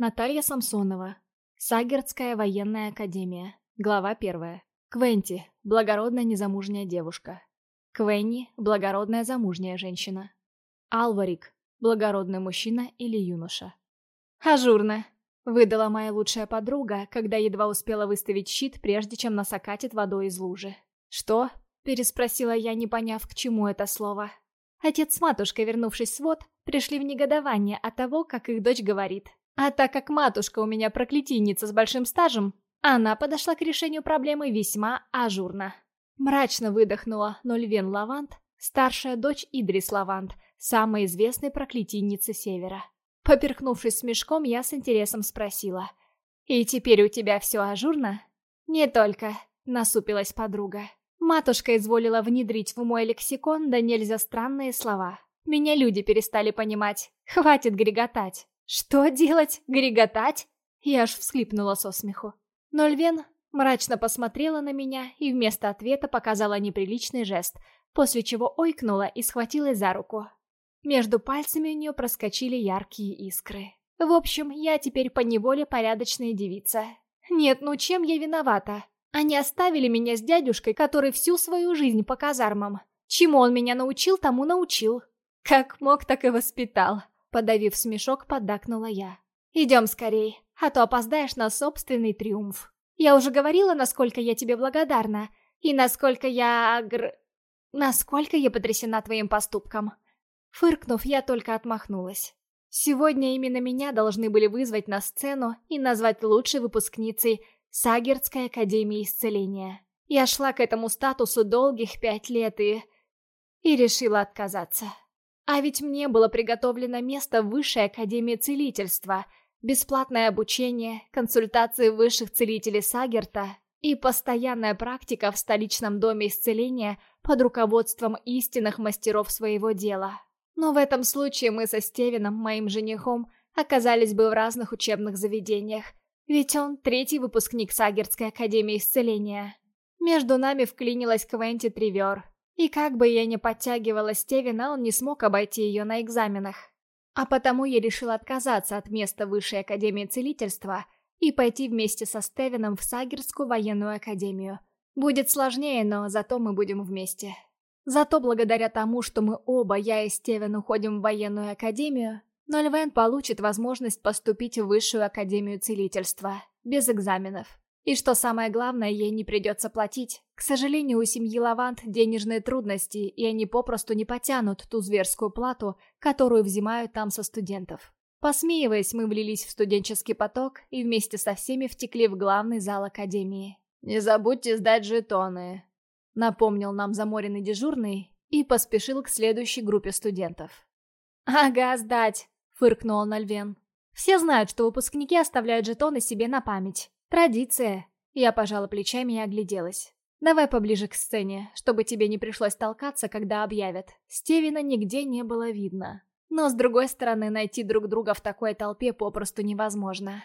Наталья Самсонова. Сагердская военная академия. Глава первая. Квенти. Благородная незамужняя девушка. Квенни. Благородная замужняя женщина. Алварик. Благородный мужчина или юноша. «Ажурно», — выдала моя лучшая подруга, когда едва успела выставить щит, прежде чем нас окатит водой из лужи. «Что?» — переспросила я, не поняв, к чему это слово. Отец с матушкой, вернувшись в свод, пришли в негодование от того, как их дочь говорит. А так как матушка у меня проклятийница с большим стажем, она подошла к решению проблемы весьма ажурно. Мрачно выдохнула Нольвен Лавант, старшая дочь Идрис Лавант, самой известной проклятийницы Севера. Поперхнувшись смешком, я с интересом спросила. «И теперь у тебя все ажурно?» «Не только», — насупилась подруга. Матушка изволила внедрить в мой лексикон да нельзя странные слова. Меня люди перестали понимать. Хватит греготать. «Что делать? Греготать?» Я аж всхлипнула со смеху. Но Львен мрачно посмотрела на меня и вместо ответа показала неприличный жест, после чего ойкнула и схватилась за руку. Между пальцами у нее проскочили яркие искры. В общем, я теперь поневоле порядочная девица. Нет, ну чем я виновата? Они оставили меня с дядюшкой, который всю свою жизнь по казармам. Чему он меня научил, тому научил. Как мог, так и воспитал. Подавив смешок, поддакнула я. «Идем скорей, а то опоздаешь на собственный триумф. Я уже говорила, насколько я тебе благодарна, и насколько я... гр... насколько я потрясена твоим поступком». Фыркнув, я только отмахнулась. Сегодня именно меня должны были вызвать на сцену и назвать лучшей выпускницей Сагердской Академии Исцеления. Я шла к этому статусу долгих пять лет и... и решила отказаться. А ведь мне было приготовлено место в Высшей Академии Целительства, бесплатное обучение, консультации высших целителей Сагерта и постоянная практика в столичном доме исцеления под руководством истинных мастеров своего дела. Но в этом случае мы со Стевином, моим женихом, оказались бы в разных учебных заведениях, ведь он третий выпускник Сагерской Академии Исцеления. Между нами вклинилась Квенти Тривер, и как бы я ни подтягивала Стевена, он не смог обойти ее на экзаменах. А потому я решила отказаться от места Высшей Академии Целительства и пойти вместе со Стевеном в Сагерскую военную академию. Будет сложнее, но зато мы будем вместе. Зато благодаря тому, что мы оба, я и Стевен, уходим в военную академию, Нольвен получит возможность поступить в Высшую Академию Целительства, без экзаменов. И что самое главное, ей не придется платить. К сожалению, у семьи Лавант денежные трудности, и они попросту не потянут ту зверскую плату, которую взимают там со студентов. Посмеиваясь, мы влились в студенческий поток и вместе со всеми втекли в главный зал академии. «Не забудьте сдать жетоны», — напомнил нам заморенный дежурный и поспешил к следующей группе студентов. «Ага, сдать», — фыркнул Нальвен. «Все знают, что выпускники оставляют жетоны себе на память. «Традиция!» Я пожала плечами и огляделась. «Давай поближе к сцене, чтобы тебе не пришлось толкаться, когда объявят». Стивена нигде не было видно. Но, с другой стороны, найти друг друга в такой толпе попросту невозможно.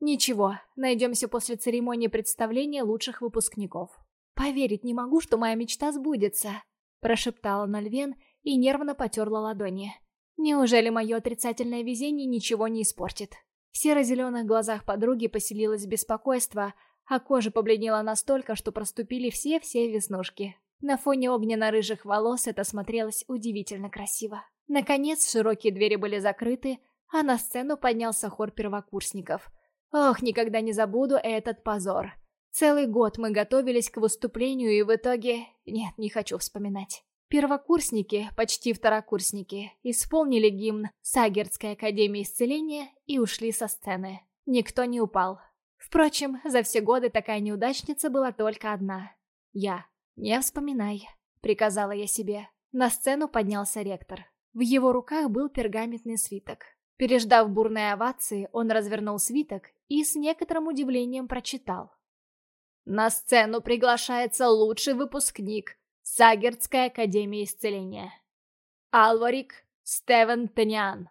Ничего, найдемся после церемонии представления лучших выпускников. «Поверить не могу, что моя мечта сбудется», – прошептала Нольвен и нервно потерла ладони. «Неужели мое отрицательное везение ничего не испортит?» В серо-зеленых глазах подруги поселилось беспокойство, а кожа побледнела настолько, что проступили все-все веснушки. На фоне огненно-рыжих волос это смотрелось удивительно красиво. Наконец, широкие двери были закрыты, а на сцену поднялся хор первокурсников. Ох, никогда не забуду этот позор. Целый год мы готовились к выступлению, и в итоге... Нет, не хочу вспоминать. Первокурсники, почти второкурсники, исполнили гимн Сагердской академии исцеления и ушли со сцены. Никто не упал. Впрочем, за все годы такая неудачница была только одна. Я. «Не вспоминай», — приказала я себе. На сцену поднялся ректор. В его руках был пергаментный свиток. Переждав бурные овации, он развернул свиток и с некоторым удивлением прочитал. «На сцену приглашается лучший выпускник Сагердская академия исцеления. Алварик Стевен Таниан.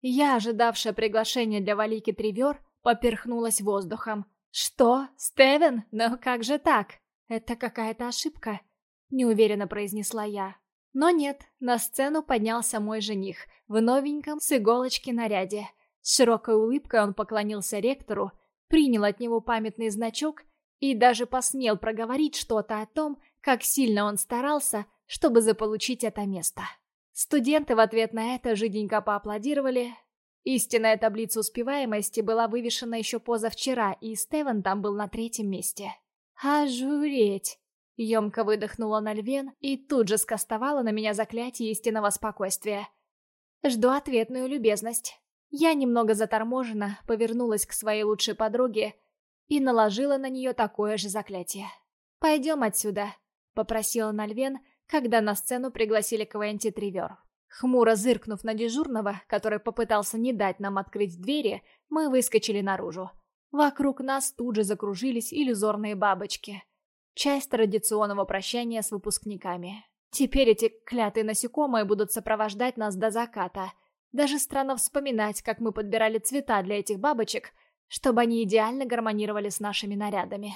Я, ожидавшая приглашения для Валики Тривер, поперхнулась воздухом. «Что? Стевен? Но как же так? Это какая-то ошибка», — неуверенно произнесла я. Но нет, на сцену поднялся мой жених в новеньком с иголочки наряде, С широкой улыбкой он поклонился ректору, принял от него памятный значок и даже посмел проговорить что-то о том, как сильно он старался, чтобы заполучить это место. Студенты в ответ на это жиденько поаплодировали. Истинная таблица успеваемости была вывешена еще позавчера, и Стевен там был на третьем месте. «Ожуреть!» Емко выдохнула на львен и тут же скостовала на меня заклятие истинного спокойствия. Жду ответную любезность. Я немного заторможена, повернулась к своей лучшей подруге и наложила на нее такое же заклятие. «Пойдем отсюда», — попросила Нальвен, когда на сцену пригласили Квенти Тривер. Хмуро зыркнув на дежурного, который попытался не дать нам открыть двери, мы выскочили наружу. Вокруг нас тут же закружились иллюзорные бабочки. Часть традиционного прощания с выпускниками. Теперь эти клятые насекомые будут сопровождать нас до заката. Даже странно вспоминать, как мы подбирали цвета для этих бабочек, чтобы они идеально гармонировали с нашими нарядами.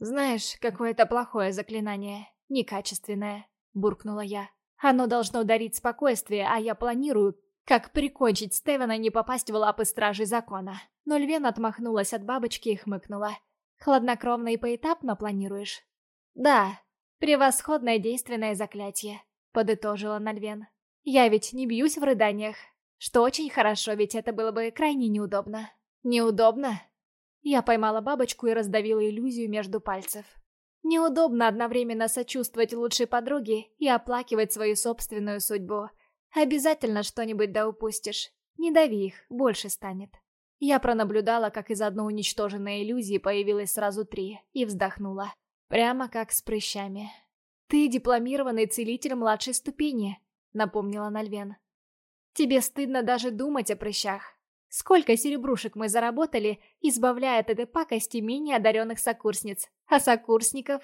«Знаешь, какое-то плохое заклинание, некачественное», — буркнула я. «Оно должно дарить спокойствие, а я планирую, как прикончить Стевена не попасть в лапы стражей закона». Но Львен отмахнулась от бабочки и хмыкнула. «Хладнокровно и поэтапно планируешь?» «Да, превосходное действенное заклятие», — подытожила Нальвен. «Я ведь не бьюсь в рыданиях, что очень хорошо, ведь это было бы крайне неудобно». «Неудобно?» Я поймала бабочку и раздавила иллюзию между пальцев. Неудобно одновременно сочувствовать лучшей подруге и оплакивать свою собственную судьбу. Обязательно что-нибудь да упустишь. Не дави их, больше станет. Я пронаблюдала, как из одной уничтоженной иллюзии появилось сразу три, и вздохнула. Прямо как с прыщами. «Ты дипломированный целитель младшей ступени», — напомнила Нальвен. «Тебе стыдно даже думать о прыщах. Сколько серебрушек мы заработали, избавляя от этой пакости менее одаренных сокурсниц. А сокурсников?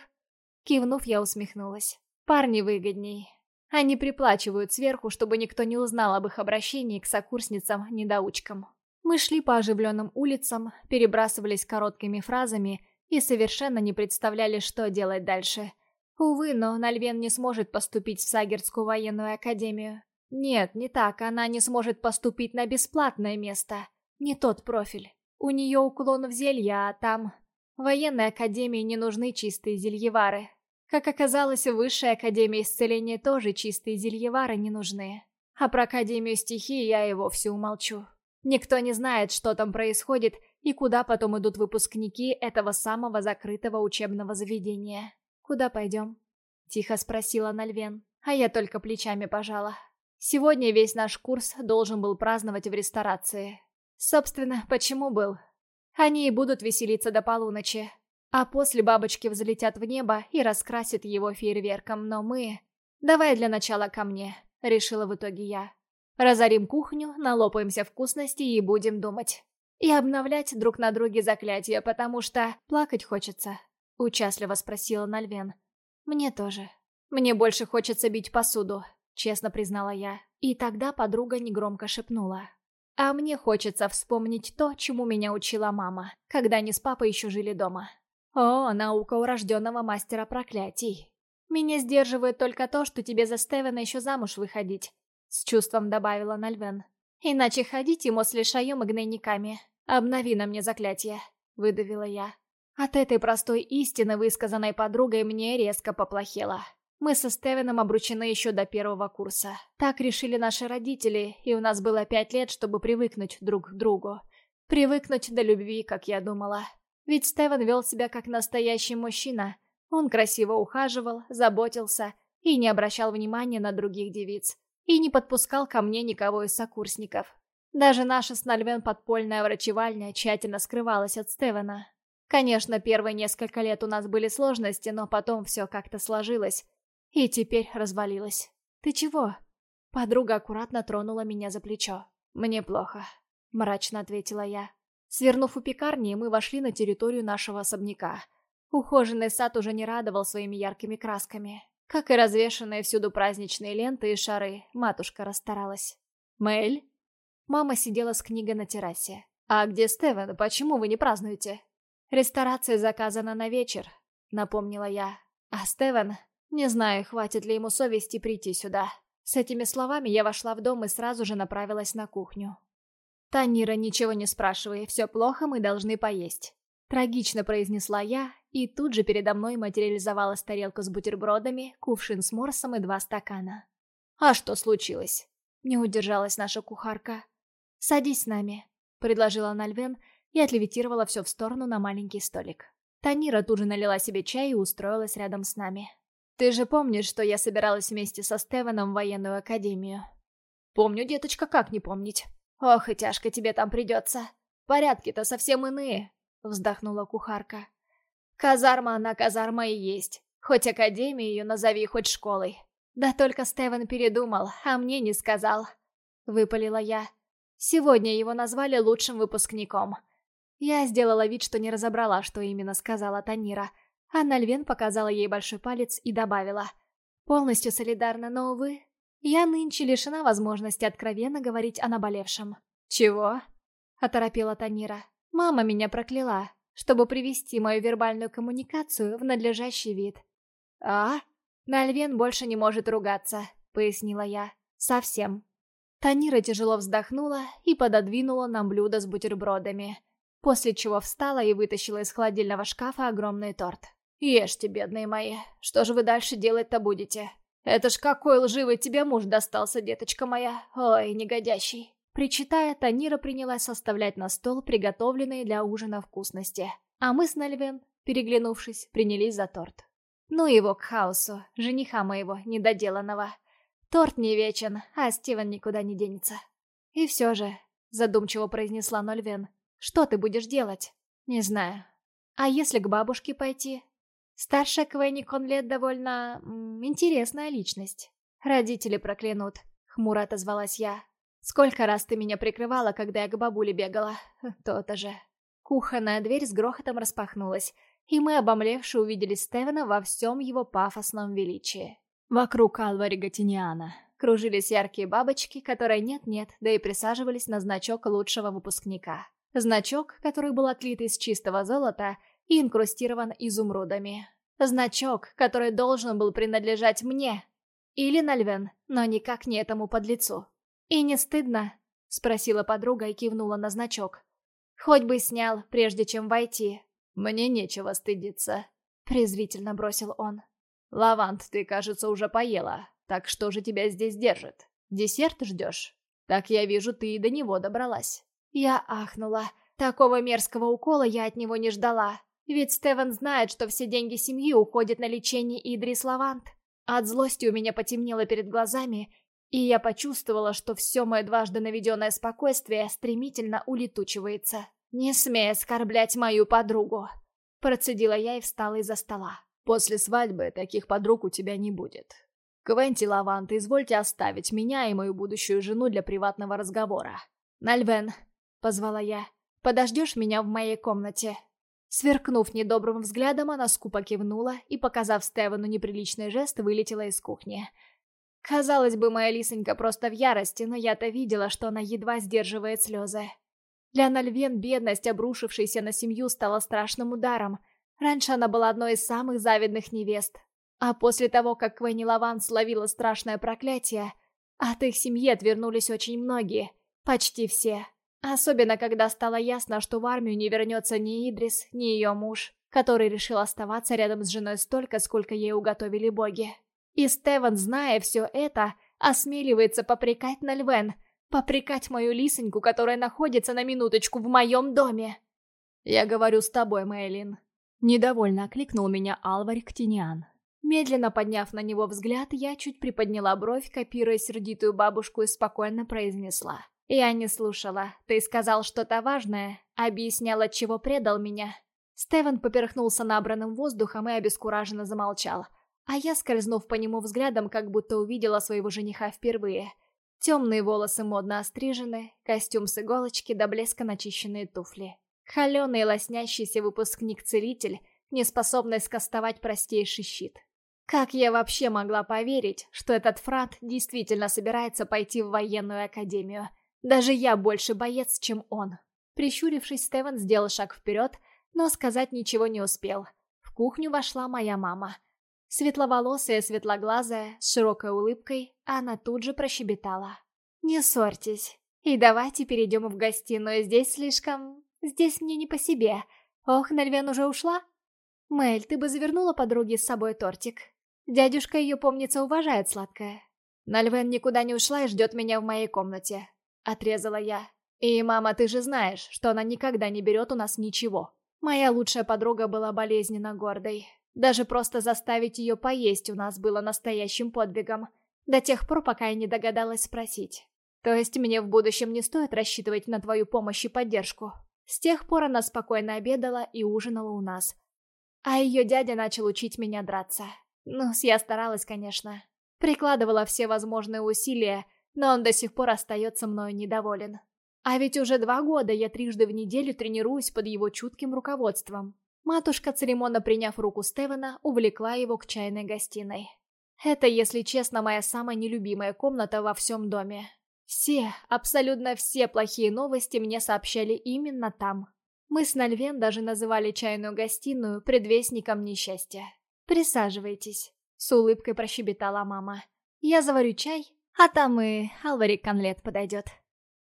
Кивнув, я усмехнулась. Парни выгодней. Они приплачивают сверху, чтобы никто не узнал об их обращении к сокурсницам-недоучкам. Мы шли по оживленным улицам, перебрасывались короткими фразами и совершенно не представляли, что делать дальше. Увы, но Нальвен не сможет поступить в Сагерскую военную академию. Нет, не так, она не сможет поступить на бесплатное место. Не тот профиль. У нее уклон в зелья, а там... Военной академии не нужны чистые зельевары. Как оказалось, в высшей академии исцеления тоже чистые зельевары не нужны. А про академию стихии я и вовсе умолчу. Никто не знает, что там происходит и куда потом идут выпускники этого самого закрытого учебного заведения. «Куда пойдем?» — тихо спросила Нальвен, а я только плечами пожала. Сегодня весь наш курс должен был праздновать в ресторации. Собственно, почему был? Они и будут веселиться до полуночи. А после бабочки взлетят в небо и раскрасят его фейерверком, но мы... Давай для начала ко мне, решила в итоге я. Разорим кухню, налопаемся вкусностей и будем думать. И обновлять друг на друге заклятия, потому что плакать хочется. Участливо спросила Нальвен. Мне тоже. Мне больше хочется бить посуду честно признала я. И тогда подруга негромко шепнула. А мне хочется вспомнить то, чему меня учила мама, когда они с папой еще жили дома. О, наука урожденного мастера проклятий. Меня сдерживает только то, что тебе за Стевена еще замуж выходить, с чувством добавила Нальвен. Иначе ходить ему с лишаем и гнойниками. Обнови на мне заклятие, выдавила я. От этой простой истины, высказанной подругой, мне резко поплохело. Мы со Стевеном обручены еще до первого курса. Так решили наши родители, и у нас было пять лет, чтобы привыкнуть друг к другу. Привыкнуть до любви, как я думала. Ведь Стевен вел себя как настоящий мужчина. Он красиво ухаживал, заботился и не обращал внимания на других девиц. И не подпускал ко мне никого из сокурсников. Даже наша с Нальвен подпольная врачевальня тщательно скрывалась от Стевена. Конечно, первые несколько лет у нас были сложности, но потом все как-то сложилось. И теперь развалилась. «Ты чего?» Подруга аккуратно тронула меня за плечо. «Мне плохо», — мрачно ответила я. Свернув у пекарни, мы вошли на территорию нашего особняка. Ухоженный сад уже не радовал своими яркими красками. Как и развешанные всюду праздничные ленты и шары, матушка расстаралась. «Мэль?» Мама сидела с книгой на террасе. «А где Стевен? Почему вы не празднуете?» «Ресторация заказана на вечер», — напомнила я. «А Стевен...» Не знаю, хватит ли ему совести прийти сюда. С этими словами я вошла в дом и сразу же направилась на кухню. «Танира, ничего не спрашивай, все плохо, мы должны поесть». Трагично произнесла я, и тут же передо мной материализовалась тарелка с бутербродами, кувшин с морсом и два стакана. «А что случилось?» Не удержалась наша кухарка. «Садись с нами», — предложила Нальвен и отлевитировала все в сторону на маленький столик. Танира тут же налила себе чай и устроилась рядом с нами. «Ты же помнишь, что я собиралась вместе со Стеваном в военную академию?» «Помню, деточка, как не помнить?» «Ох, и тяжко тебе там придется. Порядки-то совсем иные», — вздохнула кухарка. «Казарма она казарма и есть. Хоть академию ее назови, хоть школой. Да только Стевен передумал, а мне не сказал», — выпалила я. «Сегодня его назвали лучшим выпускником». Я сделала вид, что не разобрала, что именно сказала Танира, а Нальвен показала ей большой палец и добавила. «Полностью солидарна, но, увы, я нынче лишена возможности откровенно говорить о наболевшем. «Чего?» — оторопела Танира. «Мама меня прокляла, чтобы привести мою вербальную коммуникацию в надлежащий вид». «А?» «Нальвен больше не может ругаться», — пояснила я. «Совсем». Танира тяжело вздохнула и пододвинула нам блюдо с бутербродами, после чего встала и вытащила из холодильного шкафа огромный торт. «Ешьте, бедные мои, что же вы дальше делать-то будете?» «Это ж какой лживый тебе муж достался, деточка моя! Ой, негодящий!» Причитая, Танира принялась составлять на стол приготовленные для ужина вкусности. А мы с Нельвен, переглянувшись, принялись за торт. Ну его к хаосу, жениха моего, недоделанного. Торт не вечен, а Стивен никуда не денется. И все же, задумчиво произнесла Нольвен, что ты будешь делать? Не знаю. А если к бабушке пойти? Старшая Квенни Конлет довольно... интересная личность. Родители проклянут, хмуро отозвалась я. Сколько раз ты меня прикрывала, когда я к бабуле бегала? То-то же. Кухонная дверь с грохотом распахнулась, и мы, обомлевшие, увидели Стевена во всем его пафосном величии. Вокруг Алвари Гатиниана кружились яркие бабочки, которые нет-нет, да и присаживались на значок лучшего выпускника. Значок, который был отлит из чистого золота и инкрустирован изумрудами. Значок, который должен был принадлежать мне. Или Нальвен, но никак не этому подлецу. «И не стыдно?» — спросила подруга и кивнула на значок. «Хоть бы снял, прежде чем войти». «Мне нечего стыдиться», — презрительно бросил он. «Лавант, ты, кажется, уже поела. Так что же тебя здесь держит? Десерт ждешь? Так я вижу, ты и до него добралась». Я ахнула. Такого мерзкого укола я от него не ждала. Ведь Стевен знает, что все деньги семьи уходят на лечение Идрис Лавант. От злости у меня потемнело перед глазами, и я почувствовала, что все мое дважды наведенное спокойствие стремительно улетучивается. «Не смей оскорблять мою подругу!» Процедила я и встала из-за стола. «После свадьбы таких подруг у тебя не будет. Квенти Лавант, извольте оставить меня и мою будущую жену для приватного разговора. Нальвен!» — позвала я. «Подождешь меня в моей комнате?» Сверкнув недобрым взглядом, она скупо кивнула и, показав Стевану неприличный жест, вылетела из кухни. Казалось бы, моя лисонька просто в ярости, но я-то видела, что она едва сдерживает слезы. Для Нальвен бедность, обрушившаяся на семью, стала страшным ударом. Раньше она была одной из самых завидных невест. А после того, как Квенни Лаван словила страшное проклятие, от их семьи отвернулись очень многие, почти все. Особенно, когда стало ясно, что в армию не вернется ни Идрис, ни ее муж, который решил оставаться рядом с женой столько, сколько ей уготовили боги. И Стеван, зная все это, осмеливается попрекать Нальвен, попрекать мою лисоньку, которая находится на минуточку в моем доме. «Я говорю с тобой, Мэйлин». Недовольно окликнул меня Алварь Ктиниан. Медленно подняв на него взгляд, я чуть приподняла бровь, копируя сердитую бабушку и спокойно произнесла. Я не слушала. Ты сказал что-то важное, объяснял, от чего предал меня. Стевен поперхнулся набранным воздухом и обескураженно замолчал. А я, скользнув по нему взглядом, как будто увидела своего жениха впервые. Темные волосы модно острижены, костюм с иголочки до блеска начищенные туфли. Холеный лоснящийся выпускник-целитель, неспособный скостовать простейший щит. Как я вообще могла поверить, что этот фрат действительно собирается пойти в военную академию? Даже я больше боец, чем он. Прищурившись, Стевен сделал шаг вперед, но сказать ничего не успел. В кухню вошла моя мама. Светловолосая, светлоглазая, с широкой улыбкой, она тут же прощебетала. «Не ссорьтесь. И давайте перейдем в гостиную, здесь слишком... Здесь мне не по себе. Ох, Нальвен уже ушла? Мэль, ты бы завернула подруге с собой тортик. Дядюшка ее, помнится, уважает сладкое. Нальвен никуда не ушла и ждет меня в моей комнате. Отрезала я. И, мама, ты же знаешь, что она никогда не берет у нас ничего. Моя лучшая подруга была болезненно гордой. Даже просто заставить ее поесть у нас было настоящим подвигом. До тех пор, пока я не догадалась спросить. То есть мне в будущем не стоит рассчитывать на твою помощь и поддержку. С тех пор она спокойно обедала и ужинала у нас. А ее дядя начал учить меня драться. Ну, я старалась, конечно. Прикладывала все возможные усилия, но он до сих пор остается мною недоволен. А ведь уже два года я трижды в неделю тренируюсь под его чутким руководством. Матушка, церемонно приняв руку Стевена, увлекла его к чайной гостиной. Это, если честно, моя самая нелюбимая комната во всем доме. Все, абсолютно все плохие новости мне сообщали именно там. Мы с Нальвен даже называли чайную гостиную предвестником несчастья. «Присаживайтесь», — с улыбкой прощебетала мама. «Я заварю чай, а там и Алварик Конлет подойдет.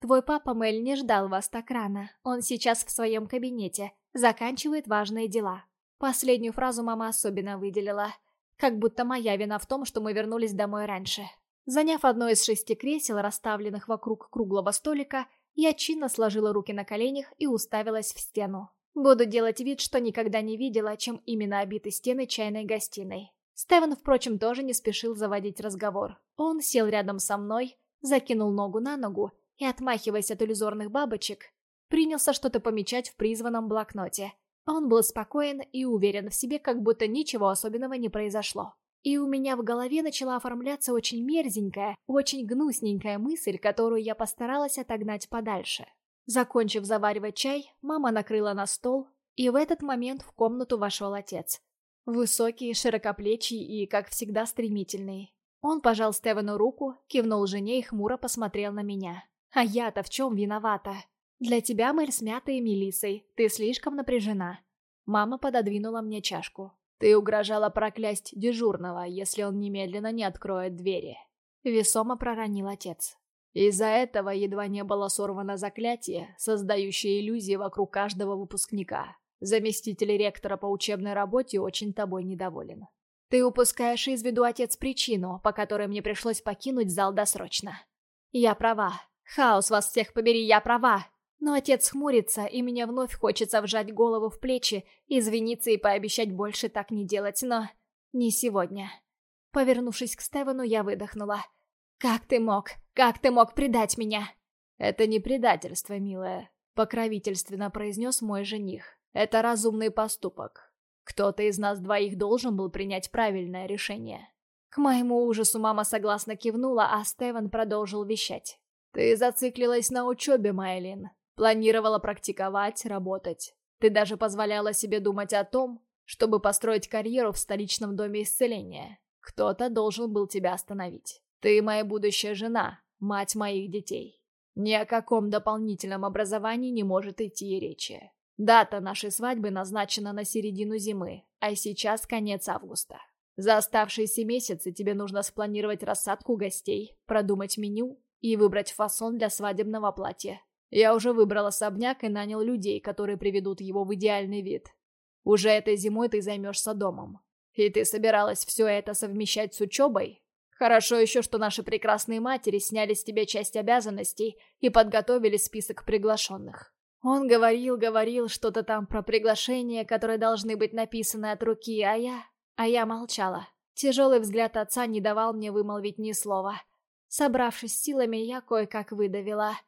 Твой папа Мэль не ждал вас так рано. Он сейчас в своем кабинете, заканчивает важные дела». Последнюю фразу мама особенно выделила. Как будто моя вина в том, что мы вернулись домой раньше. Заняв одно из шести кресел, расставленных вокруг круглого столика, я чинно сложила руки на коленях и уставилась в стену. Буду делать вид, что никогда не видела, чем именно обиты стены чайной гостиной. Стевен, впрочем, тоже не спешил заводить разговор. Он сел рядом со мной, закинул ногу на ногу и, отмахиваясь от иллюзорных бабочек, принялся что-то помечать в призванном блокноте. Он был спокоен и уверен в себе, как будто ничего особенного не произошло. И у меня в голове начала оформляться очень мерзенькая, очень гнусненькая мысль, которую я постаралась отогнать подальше. Закончив заваривать чай, мама накрыла на стол, и в этот момент в комнату вошел отец. Высокий, широкоплечий и, как всегда, стремительный. Он пожал Стевену руку, кивнул жене и хмуро посмотрел на меня. А я-то в чем виновата? Для тебя, Мэль, с мятой. Ты слишком напряжена. Мама пододвинула мне чашку. Ты угрожала проклясть дежурного, если он немедленно не откроет двери. Весомо проронил отец. Из-за этого едва не было сорвано заклятие, создающее иллюзии вокруг каждого выпускника. Заместитель ректора по учебной работе очень тобой недоволен. Ты упускаешь из виду, отец, причину, по которой мне пришлось покинуть зал досрочно. Я права. Хаос вас всех побери, я права. Но отец хмурится, и мне вновь хочется вжать голову в плечи, извиниться и пообещать больше так не делать, но... Не сегодня. Повернувшись к Стевену, я выдохнула. «Как ты мог? Как ты мог предать меня?» «Это не предательство, милая», — покровительственно произнес мой жених. «Это разумный поступок. Кто-то из нас двоих должен был принять правильное решение». К моему ужасу мама согласно кивнула, а Стевен продолжил вещать. «Ты зациклилась на учебе, Майлин. Планировала практиковать, работать. Ты даже позволяла себе думать о том, чтобы построить карьеру в столичном доме исцеления. Кто-то должен был тебя остановить. Ты моя будущая жена, мать моих детей. Ни о каком дополнительном образовании не может идти речи. Дата нашей свадьбы назначена на середину зимы, а сейчас конец августа. За оставшиеся месяцы тебе нужно спланировать рассадку гостей, продумать меню и выбрать фасон для свадебного платья. Я уже выбрал особняк и нанял людей, которые приведут его в идеальный вид. Уже этой зимой ты займешься домом. И ты собиралась все это совмещать с учебой? Хорошо еще, что наши прекрасные матери сняли с тебя часть обязанностей и подготовили список приглашенных. Он говорил, говорил что-то там про приглашения, которые должны быть написаны от руки, а я... А я молчала. Тяжелый взгляд отца не давал мне вымолвить ни слова. Собравшись силами, я кое-как выдавила —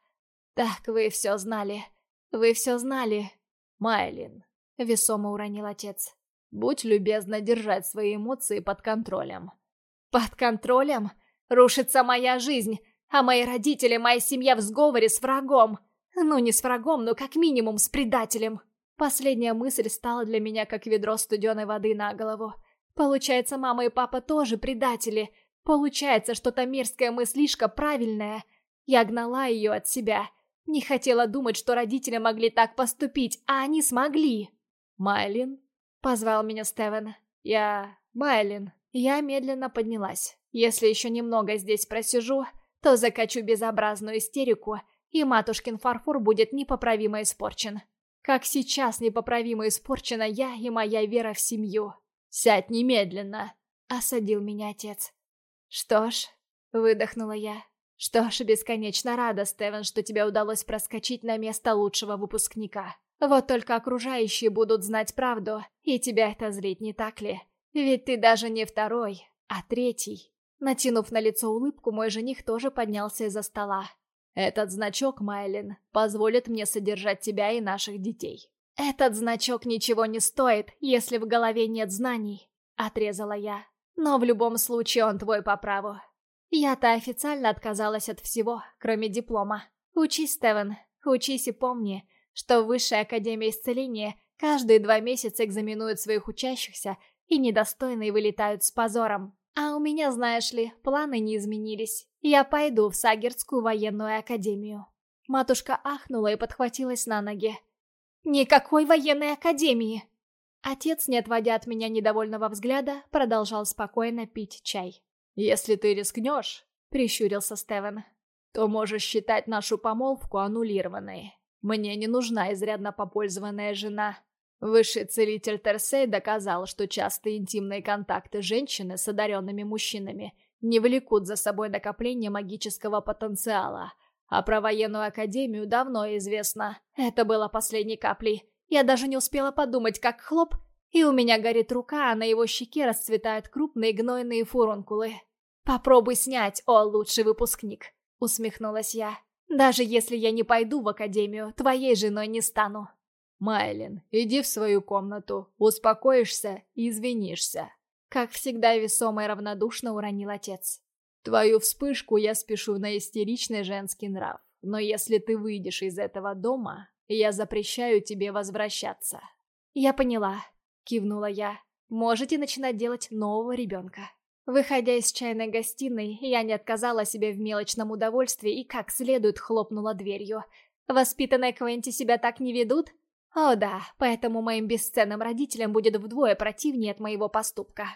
«Так вы все знали. Вы все знали». «Майлин», — весомо уронил отец, — «будь любезна держать свои эмоции под контролем». «Под контролем? Рушится моя жизнь, а мои родители, моя семья в сговоре с врагом. Ну, не с врагом, но как минимум с предателем». Последняя мысль стала для меня как ведро студеной воды на голову. Получается, мама и папа тоже предатели. Получается, что та мерзкая мыслишка правильная. Я гнала ее от себя. Не хотела думать, что родители могли так поступить, а они смогли. «Майлин?» — позвал меня Стевен. «Я... Майлин». Я медленно поднялась. Если еще немного здесь просижу, то закачу безобразную истерику и матушкин фарфор будет непоправимо испорчен. Как сейчас непоправимо испорчена я и моя вера в семью. «Сядь немедленно!» — осадил меня отец. «Что ж», — выдохнула я, — «что ж, бесконечно рада, Стевен, что тебе удалось проскочить на место лучшего выпускника. Вот только окружающие будут знать правду, и тебя это злит, не так ли? Ведь ты даже не второй, а третий». Натянув на лицо улыбку, мой жених тоже поднялся из-за стола. «Этот значок, Майлин, позволит мне содержать тебя и наших детей». «Этот значок ничего не стоит, если в голове нет знаний», — отрезала я. «Но в любом случае он твой по праву. Я-то официально отказалась от всего, кроме диплома. Учись, Стевен, учись и помни, что в Высшей Академии Исцеления каждые два месяца экзаменуют своих учащихся и недостойные вылетают с позором. А у меня, знаешь ли, планы не изменились. Я пойду в Сагерскую военную академию. Матушка ахнула и подхватилась на ноги. «Никакой военной академии!» Отец, не отводя от меня недовольного взгляда, продолжал спокойно пить чай. «Если ты рискнешь», — прищурился Стевен, — «то можешь считать нашу помолвку аннулированной. Мне не нужна изрядно попользованная жена. Высший целитель Терсей доказал, что частые интимные контакты женщины с одаренными мужчинами не влекут за собой накопление магического потенциала. А про военную академию давно известно. Это было последней каплей. Я даже не успела подумать, как хлоп, и у меня горит рука, а на его щеке расцветают крупные гнойные фурункулы. «Попробуй снять, о лучший выпускник!» — усмехнулась я. «Даже если я не пойду в академию, твоей женой не стану». «Майлин, иди в свою комнату, успокоишься и извинишься», — как всегда весомо и равнодушно уронил отец. «Твою вспышку я спешу на истеричный женский нрав, но если ты выйдешь из этого дома, я запрещаю тебе возвращаться». «Я поняла», — кивнула я. «Можете начинать делать нового ребенка». Выходя из чайной гостиной, я не отказала себе в мелочном удовольствии и как следует хлопнула дверью. Воспитанные Квенти себя так не ведут? О да, поэтому моим бесценным родителям будет вдвое противнее от моего поступка.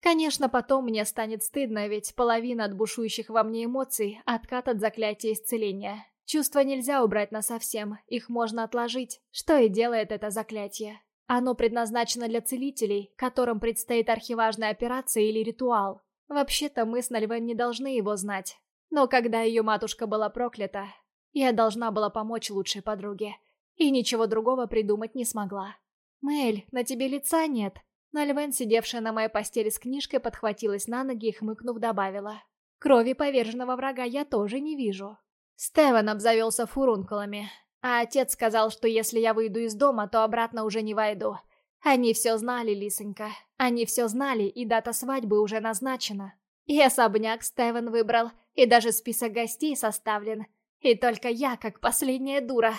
Конечно, потом мне станет стыдно, ведь половина от бушующих во мне эмоций — откат от заклятия исцеления. Чувства нельзя убрать насовсем, их можно отложить, что и делает это заклятие. Оно предназначено для целителей, которым предстоит архиважная операция или ритуал. Вообще-то мы с Нальвен не должны его знать. Но когда ее матушка была проклята, я должна была помочь лучшей подруге и ничего другого придумать не смогла. «Мэль, на тебе лица нет!» Нальвен, сидевшая на моей постели с книжкой, подхватилась на ноги и, хмыкнув, добавила. «Крови поверженного врага я тоже не вижу». Стеван обзавелся фурункулами, а отец сказал, что если я выйду из дома, то обратно уже не войду. Они все знали, Лисонька. Они все знали, и дата свадьбы уже назначена. И особняк Стеван выбрал, и даже список гостей составлен. И только я, как последняя дура,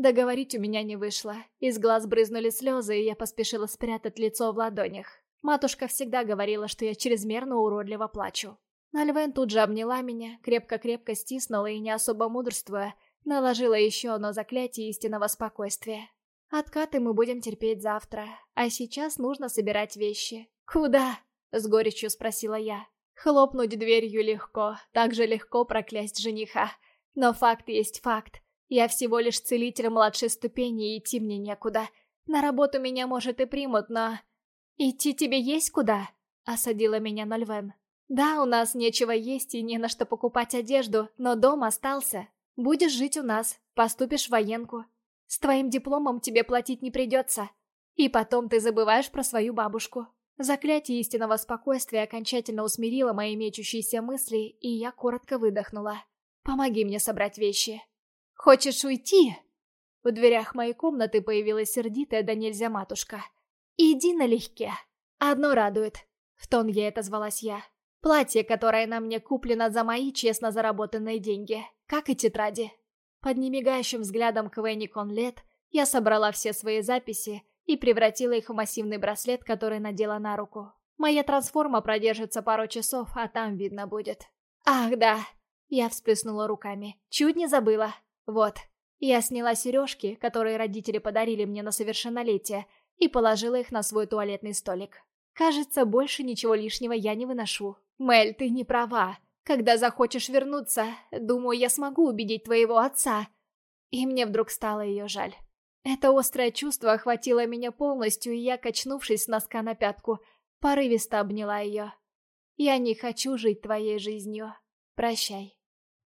Договорить у меня не вышло. Из глаз брызнули слезы, и я поспешила спрятать лицо в ладонях. Матушка всегда говорила, что я чрезмерно уродливо плачу. Нальвен тут же обняла меня, крепко-крепко стиснула и, не особо мудрствуя, наложила еще одно заклятие истинного спокойствия. Откаты мы будем терпеть завтра, а сейчас нужно собирать вещи. «Куда?» — с горечью спросила я. Хлопнуть дверью легко, так же легко проклясть жениха. Но факт есть факт. Я всего лишь целитель младшей ступени, и идти мне некуда. На работу меня, может, и примут, но... «Идти тебе есть куда?» — осадила меня Нольвен. «Да, у нас нечего есть и не на что покупать одежду, но дом остался. Будешь жить у нас, поступишь в военку. С твоим дипломом тебе платить не придется. И потом ты забываешь про свою бабушку». Заклятие истинного спокойствия окончательно усмирило мои мечущиеся мысли, и я коротко выдохнула. «Помоги мне собрать вещи». «Хочешь уйти?» В дверях моей комнаты появилась сердитая да нельзя матушка. «Иди налегке. Одно радует». В тон ей это звалась я. Платье, которое на мне куплено за мои честно заработанные деньги, как и тетради. Под немигающим взглядом Квенни Конлет я собрала все свои записи и превратила их в массивный браслет, который надела на руку. Моя трансформа продержится пару часов, а там видно будет. «Ах, да!» Я всплеснула руками. Чуть не забыла. Вот, я сняла сережки, которые родители подарили мне на совершеннолетие, и положила их на свой туалетный столик. Кажется, больше ничего лишнего я не выношу. Мель, ты не права. Когда захочешь вернуться, думаю, я смогу убедить твоего отца. И мне вдруг стало ее жаль. Это острое чувство охватило меня полностью, и я, качнувшись с носка на пятку, порывисто обняла ее. Я не хочу жить твоей жизнью. Прощай.